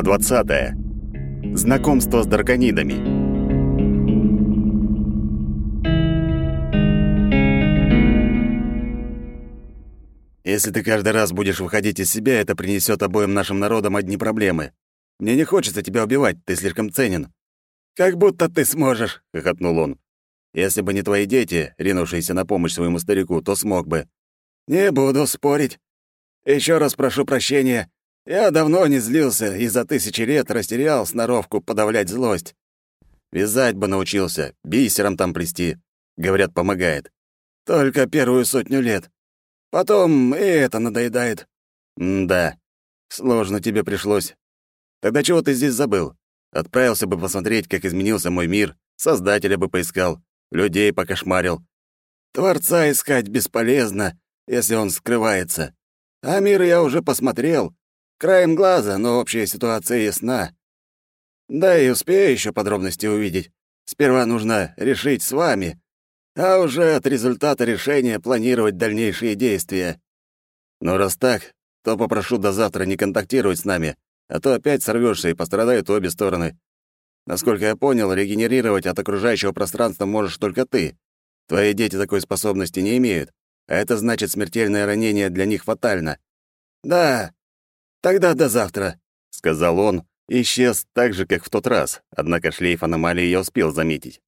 Глава 20. Знакомство с драконидами. Если ты каждый раз будешь выходить из себя, это принесет обоим нашим народам одни проблемы. Мне не хочется тебя убивать, ты слишком ценен. Как будто ты сможешь, хохотнул он. Если бы не твои дети, ринувшиеся на помощь своему старику, то смог бы. Не буду спорить. Еще раз прошу прощения. Я давно не злился и за тысячи лет растерял сноровку подавлять злость. Вязать бы научился, бисером там плести. Говорят, помогает. Только первую сотню лет. Потом и это надоедает. М-да, сложно тебе пришлось. Тогда чего ты здесь забыл? Отправился бы посмотреть, как изменился мой мир, создателя бы поискал, людей покошмарил. Творца искать бесполезно, если он скрывается. А мир я уже посмотрел, Краем глаза, но общая ситуация ясна. Да и успею еще подробности увидеть. Сперва нужно решить с вами, а уже от результата решения планировать дальнейшие действия. Но раз так, то попрошу до завтра не контактировать с нами, а то опять сорвешься и пострадают обе стороны. Насколько я понял, регенерировать от окружающего пространства можешь только ты. Твои дети такой способности не имеют, а это значит смертельное ранение для них фатально. Да, «Тогда до завтра», — сказал он, исчез так же, как в тот раз, однако шлейф аномалии я успел заметить.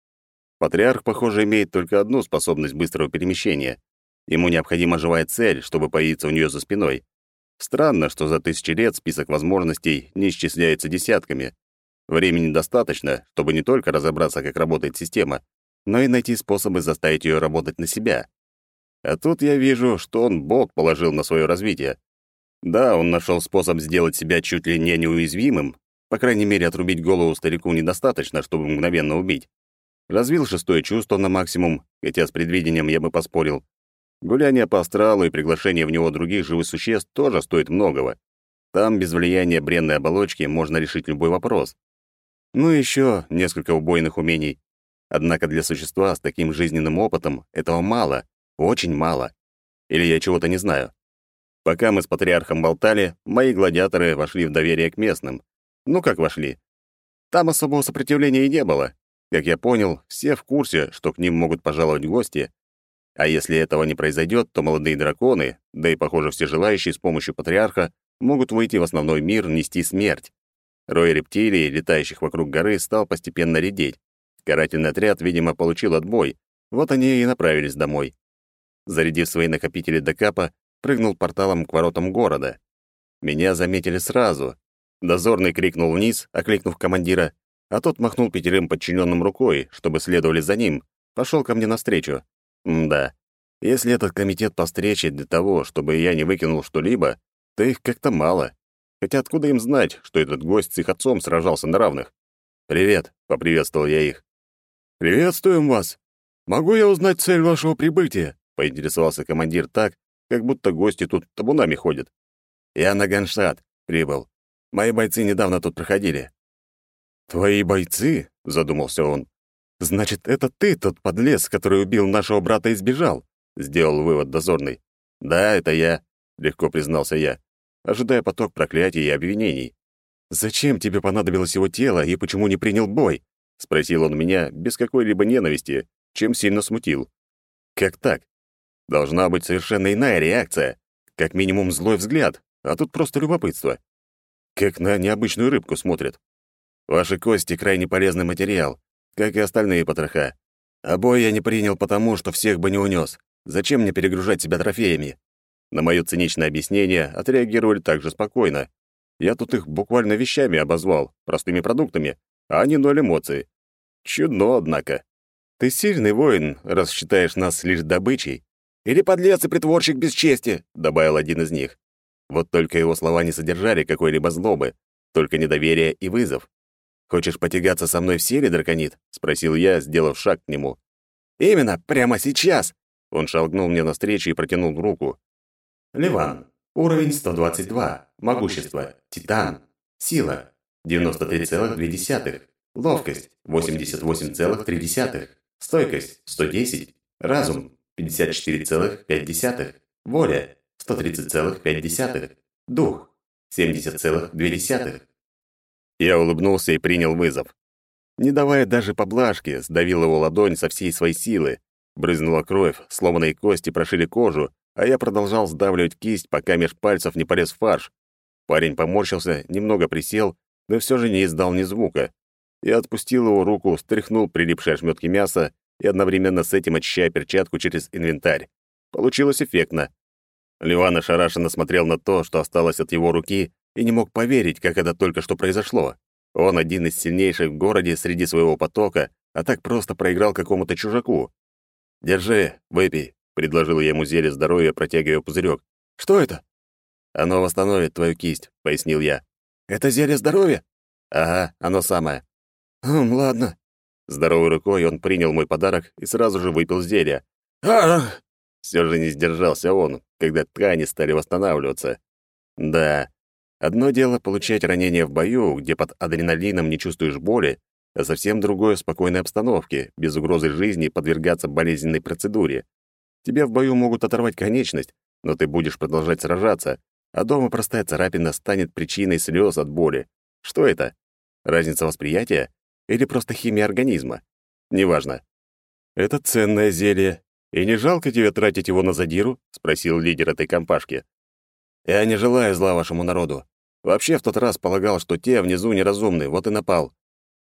Патриарх, похоже, имеет только одну способность быстрого перемещения. Ему необходима живая цель, чтобы появиться у нее за спиной. Странно, что за тысячи лет список возможностей не исчисляется десятками. Времени достаточно, чтобы не только разобраться, как работает система, но и найти способы заставить ее работать на себя. А тут я вижу, что он болт положил на свое развитие. Да, он нашел способ сделать себя чуть ли не неуязвимым. По крайней мере, отрубить голову старику недостаточно, чтобы мгновенно убить. Развил шестое чувство на максимум, хотя с предвидением я бы поспорил. Гуляние по астралу и приглашение в него других живых существ тоже стоит многого. Там без влияния бренной оболочки можно решить любой вопрос. Ну и еще несколько убойных умений. Однако для существа с таким жизненным опытом этого мало, очень мало. Или я чего-то не знаю. Пока мы с патриархом болтали, мои гладиаторы вошли в доверие к местным. Ну как вошли? Там особого сопротивления и не было. Как я понял, все в курсе, что к ним могут пожаловать гости. А если этого не произойдет, то молодые драконы, да и, похоже, все желающие с помощью патриарха, могут выйти в основной мир нести смерть. Рой рептилий, летающих вокруг горы, стал постепенно редеть. Карательный отряд, видимо, получил отбой. Вот они и направились домой. Зарядив свои накопители до капа, прыгнул порталом к воротам города. Меня заметили сразу. Дозорный крикнул вниз, окликнув командира, а тот махнул пятерым подчиненным рукой, чтобы следовали за ним, пошел ко мне навстречу. да, если этот комитет по встрече для того, чтобы я не выкинул что-либо, то их как-то мало. Хотя откуда им знать, что этот гость с их отцом сражался на равных? «Привет», — поприветствовал я их. «Приветствуем вас. Могу я узнать цель вашего прибытия?» — поинтересовался командир так, как будто гости тут табунами ходят. Я на Ганштадт прибыл. Мои бойцы недавно тут проходили. Твои бойцы? задумался он. Значит, это ты тот подлец, который убил нашего брата и сбежал? сделал вывод дозорный. Да, это я, легко признался я, ожидая поток проклятий и обвинений. Зачем тебе понадобилось его тело и почему не принял бой? спросил он меня без какой-либо ненависти, чем сильно смутил. Как так? Должна быть совершенно иная реакция. Как минимум злой взгляд, а тут просто любопытство. Как на необычную рыбку смотрят. Ваши кости — крайне полезный материал, как и остальные потроха. А бой я не принял потому, что всех бы не унес. Зачем мне перегружать себя трофеями? На моё циничное объяснение отреагировали также спокойно. Я тут их буквально вещами обозвал, простыми продуктами, а они ноль эмоций. Чудно, однако. Ты сильный воин, раз считаешь нас лишь добычей. Или подлец и притворщик без чести», — добавил один из них. Вот только его слова не содержали какой-либо злобы, только недоверие и вызов. «Хочешь потягаться со мной в силе, драконит?» — спросил я, сделав шаг к нему. «Именно, прямо сейчас!» Он шагнул мне навстречу и протянул руку. «Ливан, уровень 122, могущество, титан, сила 93,2, ловкость 88,3, стойкость 110, разум 54,5, воля 130,5, дух 70,2. Я улыбнулся и принял вызов. Не давая даже поблажки, сдавил его ладонь со всей своей силы. Брызнула кровь, сломанные кости прошили кожу, а я продолжал сдавливать кисть, пока меж пальцев не полез фарш. Парень поморщился, немного присел, но все же не издал ни звука. Я отпустил его руку, стряхнул прилипшие ошметки мяса и одновременно с этим очищая перчатку через инвентарь. Получилось эффектно. Ливан ошарашенно смотрел на то, что осталось от его руки, и не мог поверить, как это только что произошло. Он один из сильнейших в городе среди своего потока, а так просто проиграл какому-то чужаку. «Держи, выпей», — предложил я ему зелье здоровья, протягивая пузырек. «Что это?» «Оно восстановит твою кисть», — пояснил я. «Это зелье здоровья?» «Ага, оно самое». «Хм, ладно». Здоровой рукой он принял мой подарок и сразу же выпил зелье. а Все же не сдержался он, когда ткани стали восстанавливаться. Да, одно дело получать ранение в бою, где под адреналином не чувствуешь боли, а совсем другое — спокойной обстановке, без угрозы жизни подвергаться болезненной процедуре. Тебя в бою могут оторвать конечность, но ты будешь продолжать сражаться, а дома простая царапина станет причиной слез от боли. Что это? Разница восприятия или просто химия организма? Неважно. Это ценное зелье. И не жалко тебе тратить его на задиру? спросил лидер этой компашки. Я не желаю зла вашему народу. Вообще в тот раз полагал, что те внизу неразумны, вот и напал.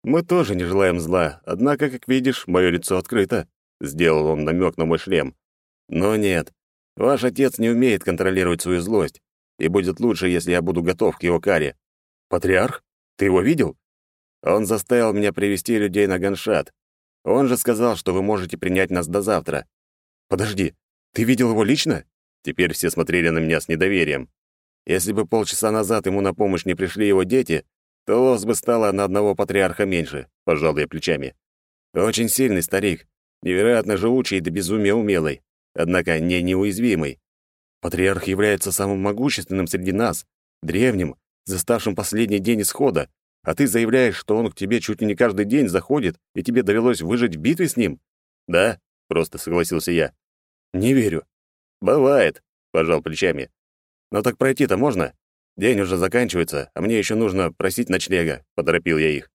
Мы тоже не желаем зла, однако, как видишь, мое лицо открыто. Сделал он намек на мой шлем. Но нет, ваш отец не умеет контролировать свою злость и будет лучше, если я буду готов к его каре. Патриарх? Ты его видел? Он заставил меня привести людей на Ганшат. Он же сказал, что вы можете принять нас до завтра. Подожди, ты видел его лично? Теперь все смотрели на меня с недоверием. Если бы полчаса назад ему на помощь не пришли его дети, то лос бы стало на одного патриарха меньше, пожал я плечами. Очень сильный старик, невероятно живучий и до безумия умелый, однако не неуязвимый. Патриарх является самым могущественным среди нас, древним, заставшим последний день исхода, а ты заявляешь, что он к тебе чуть ли не каждый день заходит, и тебе довелось выжить в битве с ним? Да, просто согласился я. Не верю. Бывает, пожал плечами. Но так пройти-то можно? День уже заканчивается, а мне еще нужно просить ночлега, поторопил я их.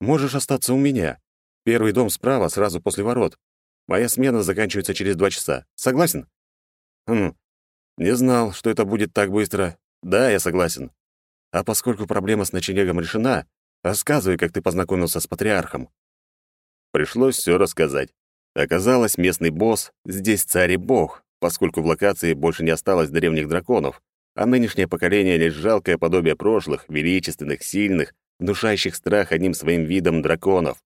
Можешь остаться у меня. Первый дом справа, сразу после ворот. Моя смена заканчивается через два часа. Согласен? Хм, не знал, что это будет так быстро. Да, я согласен. А поскольку проблема с ночлегом решена, рассказывай, как ты познакомился с патриархом. Пришлось все рассказать. Оказалось, местный босс здесь царь и бог, поскольку в локации больше не осталось древних драконов, а нынешнее поколение лишь жалкое подобие прошлых, величественных, сильных, внушающих страх одним своим видом драконов.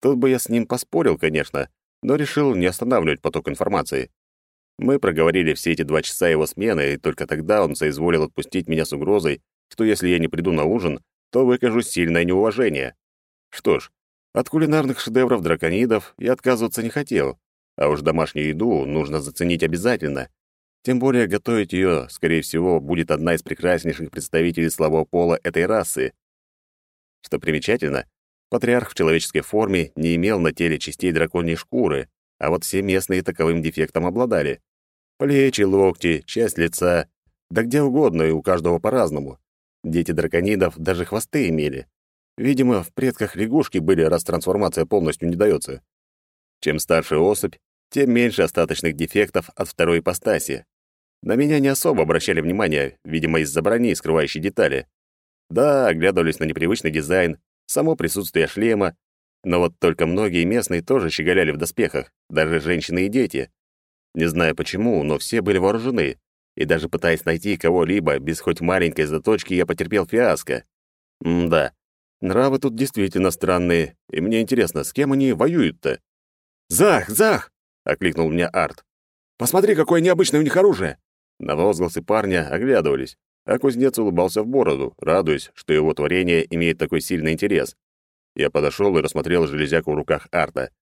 Тут бы я с ним поспорил, конечно, но решил не останавливать поток информации. Мы проговорили все эти два часа его смены, и только тогда он соизволил отпустить меня с угрозой, что если я не приду на ужин, то выкажу сильное неуважение. Что ж, от кулинарных шедевров драконидов я отказываться не хотел, а уж домашнюю еду нужно заценить обязательно. Тем более готовить ее, скорее всего, будет одна из прекраснейших представителей слабого пола этой расы. Что примечательно, патриарх в человеческой форме не имел на теле частей драконьей шкуры, а вот все местные таковым дефектом обладали. Плечи, локти, часть лица, да где угодно и у каждого по-разному. Дети драконидов даже хвосты имели. Видимо, в предках лягушки были, раз трансформация полностью не дается. Чем старше особь, тем меньше остаточных дефектов от второй ипостаси. На меня не особо обращали внимание, видимо, из-за брони, скрывающей детали. Да, оглядывались на непривычный дизайн, само присутствие шлема, но вот только многие местные тоже щеголяли в доспехах, даже женщины и дети. Не знаю почему, но все были вооружены, и даже пытаясь найти кого-либо без хоть маленькой заточки, я потерпел фиаско. М-да, нравы тут действительно странные, и мне интересно, с кем они воюют-то? «Зах, Зах!» — окликнул меня Арт. «Посмотри, какое необычное у них оружие!» На возгласы парня оглядывались, а кузнец улыбался в бороду, радуясь, что его творение имеет такой сильный интерес. Я подошел и рассмотрел железяку в руках Арта.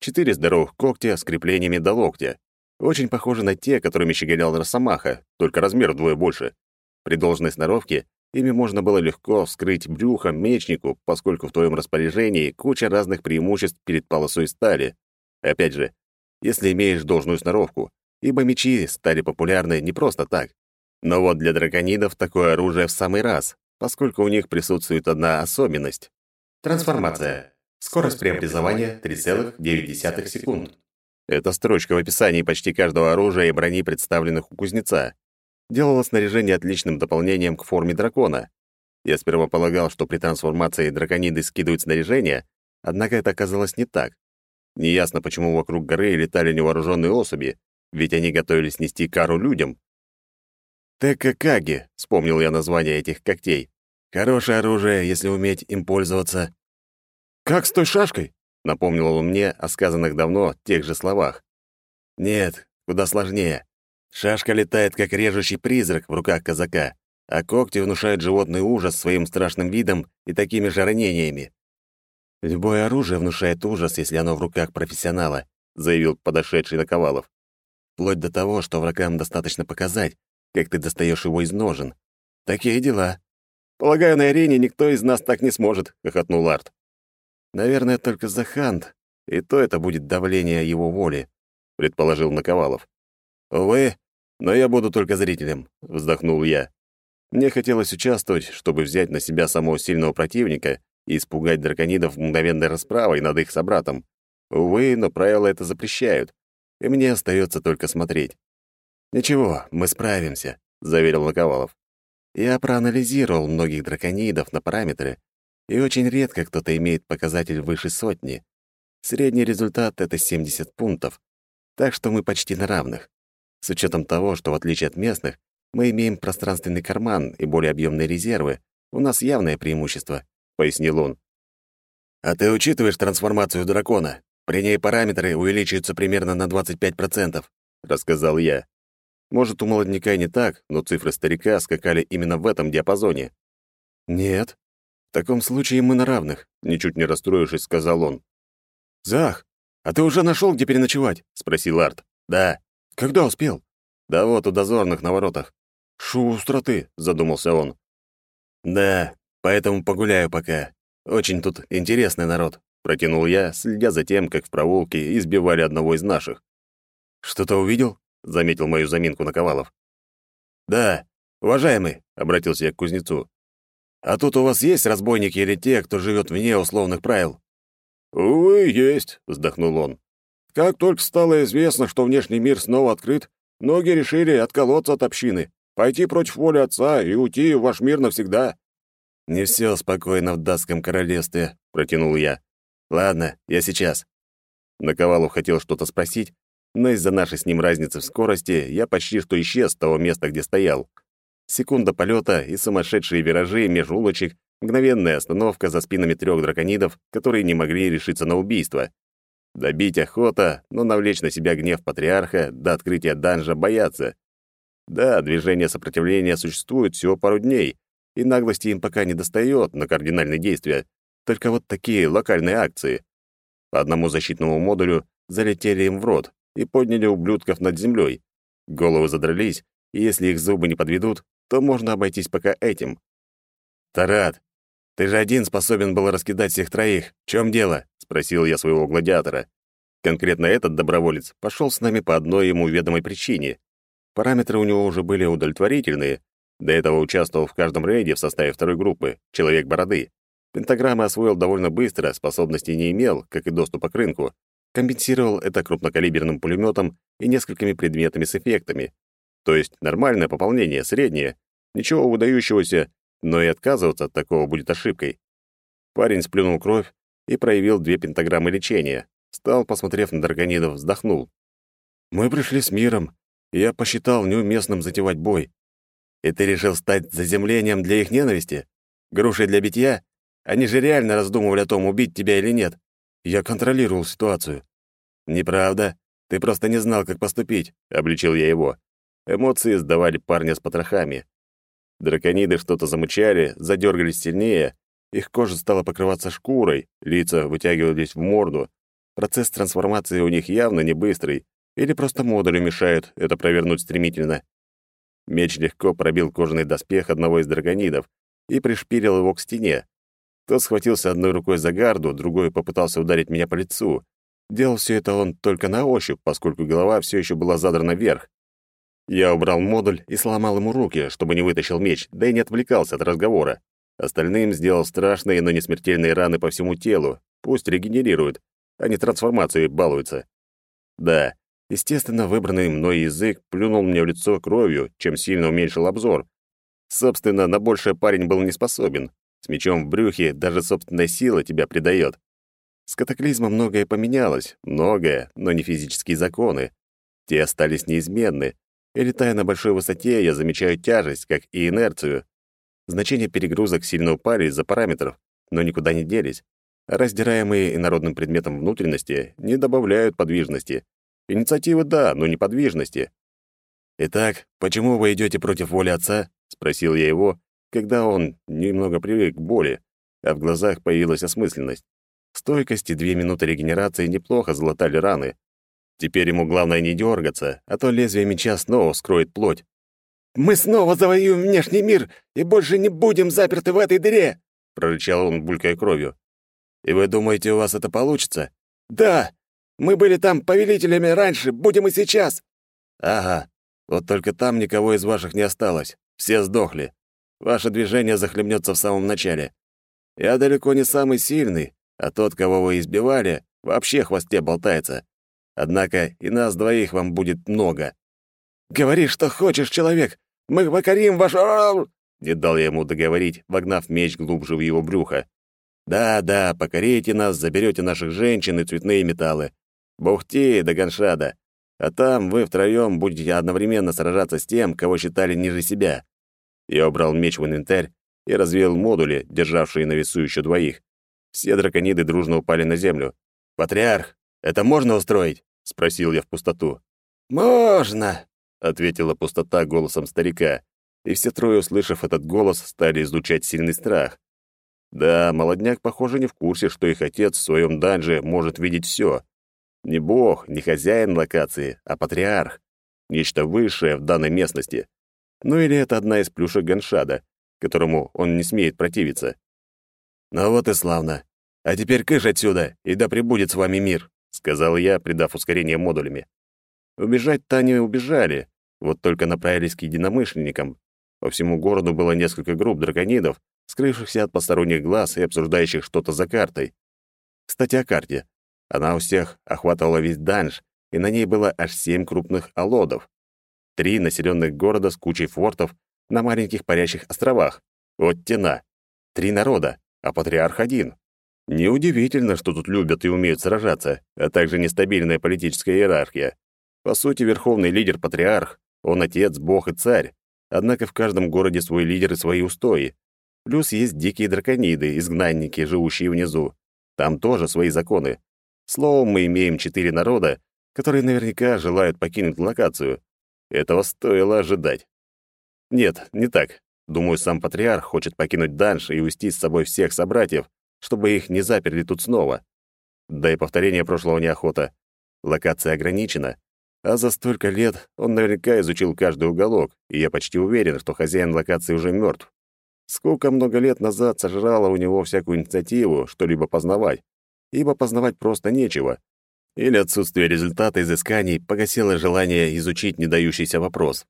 Четыре здоровых когтя с креплениями до локтя. Очень похожи на те, которыми щеголял Росомаха, только размер вдвое больше. При должной сноровке ими можно было легко вскрыть брюхо мечнику, поскольку в твоем распоряжении куча разных преимуществ перед полосой стали. Опять же, если имеешь должную сноровку, ибо мечи стали популярны не просто так. Но вот для драконидов такое оружие в самый раз. поскольку у них присутствует одна особенность. Трансформация. Скорость преобразования 3,9 секунд. Это строчка в описании почти каждого оружия и брони, представленных у кузнеца. Делало снаряжение отличным дополнением к форме дракона. Я сперва полагал, что при трансформации дракониды скидывают снаряжение, однако это оказалось не так. Неясно, почему вокруг горы летали невооруженные особи, ведь они готовились нести кару людям. «Текакаги», — вспомнил я название этих когтей. «Хорошее оружие, если уметь им пользоваться». «Как с той шашкой?» — напомнил он мне о сказанных давно тех же словах. «Нет, куда сложнее. Шашка летает, как режущий призрак в руках казака, а когти внушают животный ужас своим страшным видом и такими же ранениями. «Любое оружие внушает ужас, если оно в руках профессионала», заявил подошедший Наковалов. «Вплоть до того, что врагам достаточно показать, как ты достаешь его из ножен. Такие дела. Полагаю, на арене никто из нас так не сможет», — хохотнул Арт. «Наверное, только Захант, и то это будет давление его воли», — предположил Наковалов. «Увы, но я буду только зрителем», — вздохнул я. Мне хотелось участвовать, чтобы взять на себя самого сильного противника и испугать драконидов мгновенной расправой над их собратом. Увы, но правила это запрещают, и мне остается только смотреть. «Ничего, мы справимся», — заверил Наковалов. «Я проанализировал многих драконидов на параметры, и очень редко кто-то имеет показатель выше сотни. Средний результат — это 70 пунктов, так что мы почти на равных. С учетом того, что в отличие от местных, мы имеем пространственный карман и более объемные резервы, у нас явное преимущество пояснил он. «А ты учитываешь трансформацию дракона? При ней параметры увеличиваются примерно на 25%, — рассказал я. Может, у молодняка не так, но цифры старика скакали именно в этом диапазоне. «Нет. В таком случае мы на равных», — ничуть не расстроившись, сказал он. «Зах, а ты уже нашел, где переночевать?» — спросил Арт. «Да». «Когда успел?» «Да вот, у дозорных на воротах». «Шустро ты», — задумался он. «Да, Поэтому погуляю пока. Очень тут интересный народ», — протянул я, следя за тем, как в проулке избивали одного из наших. «Что-то увидел?» — заметил мою заминку Наковалов. «Да, уважаемый», — обратился я к кузнецу. «А тут у вас есть разбойники или те, кто живет вне условных правил?» «Увы, есть», — вздохнул он. «Как только стало известно, что внешний мир снова открыт, многие решили отколоться от общины, пойти против воли отца и уйти в ваш мир навсегда. «Не все спокойно в датском королевстве», — протянул я. «Ладно, я сейчас». Наковалов хотел что-то спросить, но из-за нашей с ним разницы в скорости я почти что исчез с того места, где стоял. Секунда полета и сумасшедшие виражи меж улочек, мгновенная остановка за спинами трех драконидов, которые не могли решиться на убийство. Добить охота, но навлечь на себя гнев патриарха до открытия данжа бояться. Да, движение сопротивления существует всего пару дней, и наглости им пока не достает на кардинальные действия, только вот такие локальные акции. По одному защитному модулю залетели им в рот и подняли ублюдков над землей. Головы задрались, и если их зубы не подведут, то можно обойтись пока этим. «Тарат, ты же один способен был раскидать всех троих. В чем дело?» — спросил я своего гладиатора. Конкретно этот доброволец пошел с нами по одной ему ведомой причине. Параметры у него уже были удовлетворительные, до этого участвовал в каждом рейде в составе второй группы «Человек-бороды». Пентаграммы освоил довольно быстро, способностей не имел, как и доступа к рынку. Компенсировал это крупнокалиберным пулеметом и несколькими предметами с эффектами. То есть нормальное пополнение, среднее. Ничего выдающегося, но и отказываться от такого будет ошибкой. Парень сплюнул кровь и проявил две пентаграммы лечения. Стал, посмотрев на драконидов, вздохнул. «Мы пришли с миром, я посчитал неуместным затевать бой. И ты решил стать заземлением для их ненависти? Грушей для битья? Они же реально раздумывали о том, убить тебя или нет. Я контролировал ситуацию. Неправда. Ты просто не знал, как поступить, обличил я его. Эмоции сдавали парня с потрохами. Дракониды что-то замычали, задергались сильнее, их кожа стала покрываться шкурой, лица вытягивались в морду. Процесс трансформации у них явно не быстрый, или просто модули мешают это провернуть стремительно. Меч легко пробил кожаный доспех одного из драконидов и пришпилил его к стене. Тот схватился одной рукой за гарду, другой попытался ударить меня по лицу. Делал все это он только на ощупь, поскольку голова все еще была задрана вверх. Я убрал модуль и сломал ему руки, чтобы не вытащил меч, да и не отвлекался от разговора. Остальным сделал страшные, но не смертельные раны по всему телу. Пусть регенерируют, а не трансформацией балуются. Да, естественно, выбранный мной язык плюнул мне в лицо кровью, чем сильно уменьшил обзор. Собственно, на большее парень был не способен. С мечом в брюхе даже собственная сила тебя предает. С катаклизмом многое поменялось, многое, но не физические законы. Те остались неизменны, и летая на большой высоте, я замечаю тяжесть, как и инерцию. Значения перегрузок сильно упали из-за параметров, но никуда не делись. Раздираемые инородным предметом внутренности не добавляют подвижности. Инициативы — да, но не подвижности. «Итак, почему вы идете против воли отца?» — спросил я его, когда он немного привык к боли, а в глазах появилась осмысленность. Стойкость и две минуты регенерации неплохо залатали раны. Теперь ему главное не дергаться, а то лезвие меча снова скроет плоть. «Мы снова завоюем внешний мир и больше не будем заперты в этой дыре!» — прорычал он, булькая кровью. «И вы думаете, у вас это получится?» «Да! Мы были там повелителями раньше, будем и сейчас!» «Ага. Вот только там никого из ваших не осталось. Все сдохли. Ваше движение захлебнется в самом начале. Я далеко не самый сильный, а тот, кого вы избивали, вообще хвосте болтается. Однако и нас двоих вам будет много. «Говори, что хочешь, человек! Мы покорим ваш...» Не дал я ему договорить, вогнав меч глубже в его брюхо. «Да, да, покорите нас, заберете наших женщин и цветные металлы. Бухти до Ганшада. А там вы втроем будете одновременно сражаться с тем, кого считали ниже себя». Я убрал меч в инвентарь и развеял модули, державшие на весу еще двоих. Все дракониды дружно упали на землю. «Патриарх, это можно устроить?» — спросил я в пустоту. «Можно!» — ответила пустота голосом старика, и все трое, услышав этот голос, стали излучать сильный страх. Да, молодняк, похоже, не в курсе, что их отец в своем данже может видеть все. Не бог, не хозяин локации, а патриарх. Нечто высшее в данной местности. Ну или это одна из плюшек Ганшада, которому он не смеет противиться. «Ну вот и славно. А теперь кыш отсюда, и да пребудет с вами мир», — сказал я, придав ускорение модулями. Убежать-то они убежали, вот только направились к единомышленникам. По всему городу было несколько групп драконидов, скрывшихся от посторонних глаз и обсуждающих что-то за картой. Кстати, о карте. Она у всех охватывала весь данж, и на ней было аж семь крупных алодов. Три населенных города с кучей фортов на маленьких парящих островах. Вот тена. Три народа, а патриарх один. Неудивительно, что тут любят и умеют сражаться, а также нестабильная политическая иерархия. По сути, верховный лидер — патриарх, он отец, бог и царь. Однако в каждом городе свой лидер и свои устои. Плюс есть дикие дракониды, изгнанники, живущие внизу. Там тоже свои законы. Словом, мы имеем четыре народа, которые наверняка желают покинуть локацию. Этого стоило ожидать. Нет, не так. Думаю, сам патриарх хочет покинуть данж и увести с собой всех собратьев, чтобы их не заперли тут снова. Да и повторение прошлого неохота. Локация ограничена, а за столько лет он наверняка изучил каждый уголок, и я почти уверен, что хозяин локации уже мертв. Сколько много лет назад сожрало у него всякую инициативу что-либо познавать, ибо познавать просто нечего. Или отсутствие результата изысканий погасило желание изучить не дающийся вопрос.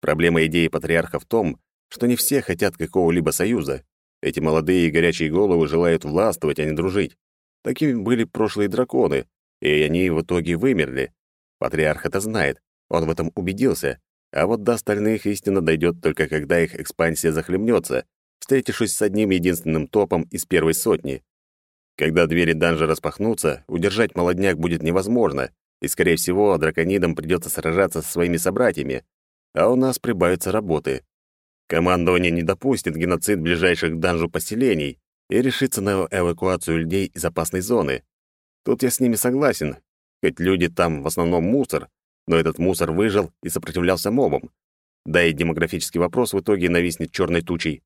Проблема идеи патриарха в том, что не все хотят какого-либо союза. Эти молодые и горячие головы желают властвовать, а не дружить. Такими были прошлые драконы, и они в итоге вымерли. Патриарх это знает, он в этом убедился, а вот до остальных истина дойдет только когда их экспансия захлебнется, встретившись с одним единственным топом из первой сотни. Когда двери данжа распахнутся, удержать молодняк будет невозможно, и, скорее всего, драконидам придется сражаться со своими собратьями, а у нас прибавится работы. Командование не допустит геноцид ближайших к данжу поселений и решится на эвакуацию людей из опасной зоны. Тут я с ними согласен, хоть люди там в основном мусор, но этот мусор выжил и сопротивлялся мобам. Да и демографический вопрос в итоге нависнет черной тучей.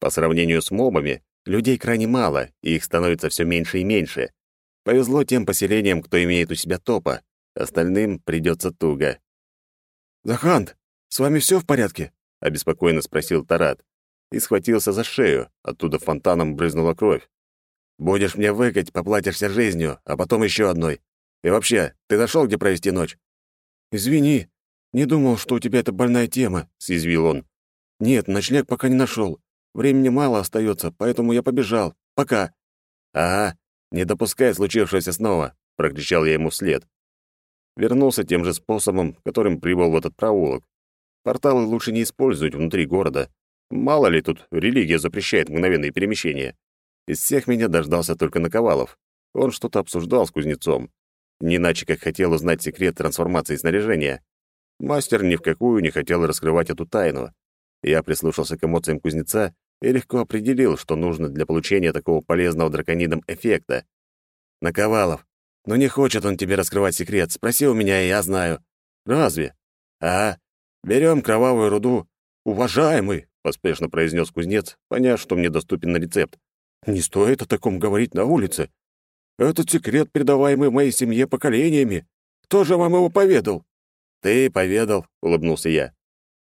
По сравнению с мобами, людей крайне мало, и их становится все меньше и меньше. Повезло тем поселениям, кто имеет у себя топа, остальным придется туго. «Захант, с вами все в порядке?» — обеспокоенно спросил Тарат. И схватился за шею, оттуда фонтаном брызнула кровь. «Будешь мне выкать, поплатишься жизнью, а потом еще одной. И вообще, ты нашел, где провести ночь?» «Извини, не думал, что у тебя это больная тема», — съязвил он. «Нет, ночлег пока не нашел. Времени мало остается, поэтому я побежал. Пока». «Ага, не допускай случившегося снова», — прокричал я ему вслед. Вернулся тем же способом, которым прибыл в этот проулок. Порталы лучше не использовать внутри города. Мало ли тут религия запрещает мгновенные перемещения. Из всех меня дождался только Наковалов. Он что-то обсуждал с кузнецом. Не иначе, как хотел узнать секрет трансформации снаряжения. Мастер ни в какую не хотел раскрывать эту тайну. Я прислушался к эмоциям кузнеца и легко определил, что нужно для получения такого полезного драконидом эффекта. «Наковалов, ну не хочет он тебе раскрывать секрет. Спроси у меня, я знаю». «Разве?» «А, берем кровавую руду». «Уважаемый», — поспешно произнес кузнец, поняв, что мне доступен рецепт. «Не стоит о таком говорить на улице. Этот секрет, передаваемый моей семье поколениями. Кто же вам его поведал?» «Ты поведал», — улыбнулся я.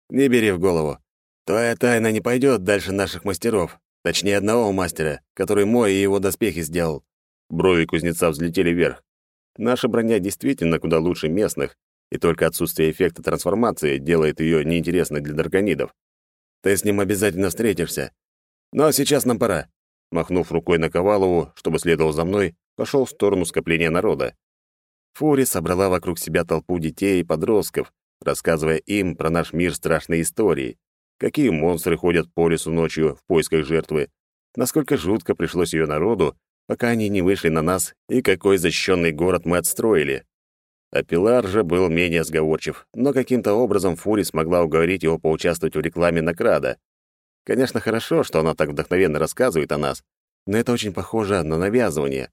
«Не бери в голову. Твоя тайна не пойдет дальше наших мастеров, точнее одного мастера, который мой и его доспехи сделал». Брови кузнеца взлетели вверх. Наша броня действительно куда лучше местных, и только отсутствие эффекта трансформации делает ее неинтересной для драконидов. Ты с ним обязательно встретишься. Но сейчас нам пора. Махнув рукой на Ковалову, чтобы следовал за мной, пошел в сторону скопления народа. Фури собрала вокруг себя толпу детей и подростков, рассказывая им про наш мир страшной истории, какие монстры ходят по лесу ночью в поисках жертвы, насколько жутко пришлось ее народу, пока они не вышли на нас, и какой защищенный город мы отстроили. А Пилар же был менее сговорчив, но каким-то образом Фури смогла уговорить его поучаствовать в рекламе Накрада. Конечно, хорошо, что она так вдохновенно рассказывает о нас, но это очень похоже на навязывание.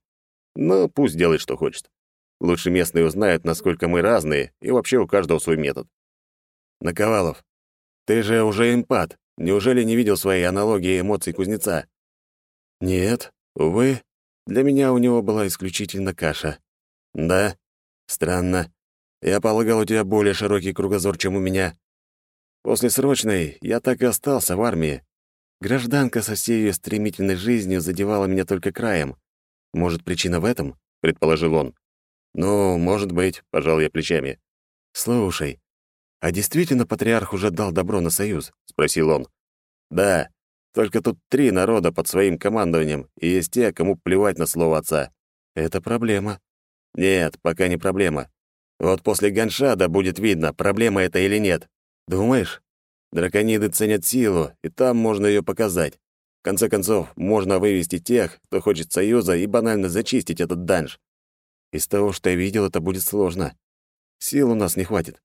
Но пусть делает, что хочет. Лучше местные узнают, насколько мы разные, и вообще у каждого свой метод. Наковалов, ты же уже эмпат. Неужели не видел своей аналогии эмоций кузнеца? Нет, увы, для меня у него была исключительно каша. Да? Странно. Я полагал, у тебя более широкий кругозор, чем у меня. После срочной я так и остался в армии. Гражданка со всей ее стремительной жизнью задевала меня только краем. Может, причина в этом? предположил он. «Ну, может быть», — пожал я плечами. «Слушай, а действительно патриарх уже дал добро на союз?» — спросил он. «Да, только тут три народа под своим командованием, и есть те, кому плевать на слово отца. Это проблема». «Нет, пока не проблема. Вот после Ганшада будет видно, проблема это или нет. Думаешь? Дракониды ценят силу, и там можно ее показать. В конце концов, можно вывести тех, кто хочет союза, и банально зачистить этот данж. Из того, что я видел, это будет сложно. Сил у нас не хватит.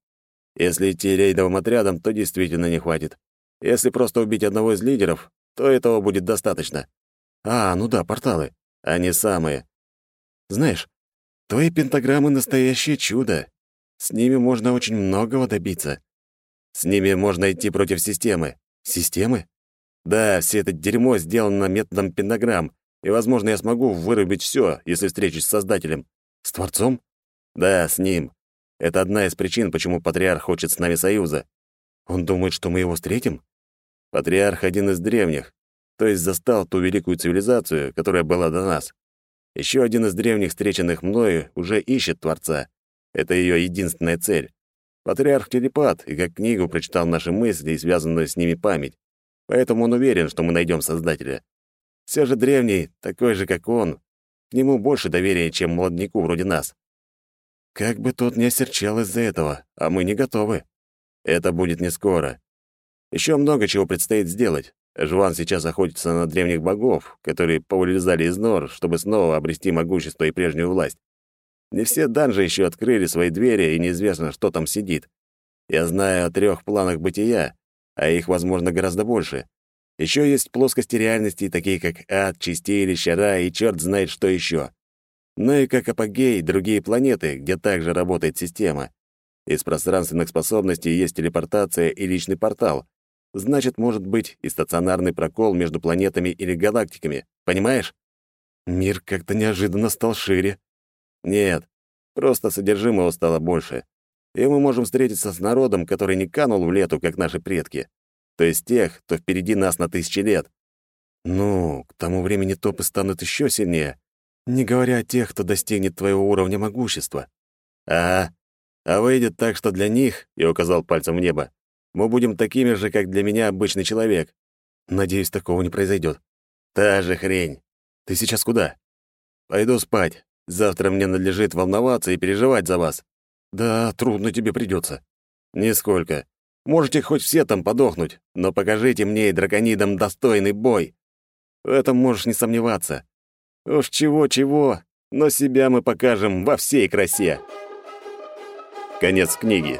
Если идти рейдовым отрядом, то действительно не хватит. Если просто убить одного из лидеров, то этого будет достаточно. А, ну да, порталы. Они самые. Знаешь, твои пентаграммы — настоящее чудо. С ними можно очень многого добиться. С ними можно идти против системы. Системы? Да, все это дерьмо сделано методом пентаграмм, и, возможно, я смогу вырубить все, если встречусь с Создателем. С Творцом? Да, с ним. Это одна из причин, почему Патриарх хочет с нами союза. Он думает, что мы его встретим? Патриарх один из древних, то есть застал ту великую цивилизацию, которая была до нас. Еще один из древних, встреченных мною, уже ищет Творца. Это ее единственная цель. Патриарх телепат, и как книгу прочитал наши мысли и связанную с ними память. Поэтому он уверен, что мы найдем Создателя. Все же древний, такой же, как он, к нему больше доверия, чем молодняку вроде нас. Как бы тот не осерчал из-за этого, а мы не готовы. Это будет не скоро. Еще много чего предстоит сделать. Жван сейчас охотится на древних богов, которые повылезали из нор, чтобы снова обрести могущество и прежнюю власть. Не все данжи еще открыли свои двери, и неизвестно, что там сидит. Я знаю о трех планах бытия, а их, возможно, гораздо больше. Еще есть плоскости реальности, такие как ад, чистилище, рай и черт знает что еще. Ну и как апогей, другие планеты, где также работает система. Из пространственных способностей есть телепортация и личный портал. Значит, может быть и стационарный прокол между планетами или галактиками. Понимаешь? Мир как-то неожиданно стал шире. Нет, просто содержимого стало больше. И мы можем встретиться с народом, который не канул в лету, как наши предки то есть тех, кто впереди нас на тысячи лет. Ну, к тому времени топы станут еще сильнее, не говоря о тех, кто достигнет твоего уровня могущества. Ага. А выйдет так, что для них, я указал пальцем в небо, мы будем такими же, как для меня обычный человек. Надеюсь, такого не произойдет. Та же хрень. Ты сейчас куда? Пойду спать. Завтра мне надлежит волноваться и переживать за вас. Да, трудно тебе придется. Нисколько. Можете хоть все там подохнуть, но покажите мне и драконидам достойный бой. В этом можешь не сомневаться. Уж чего-чего, но себя мы покажем во всей красе. Конец книги.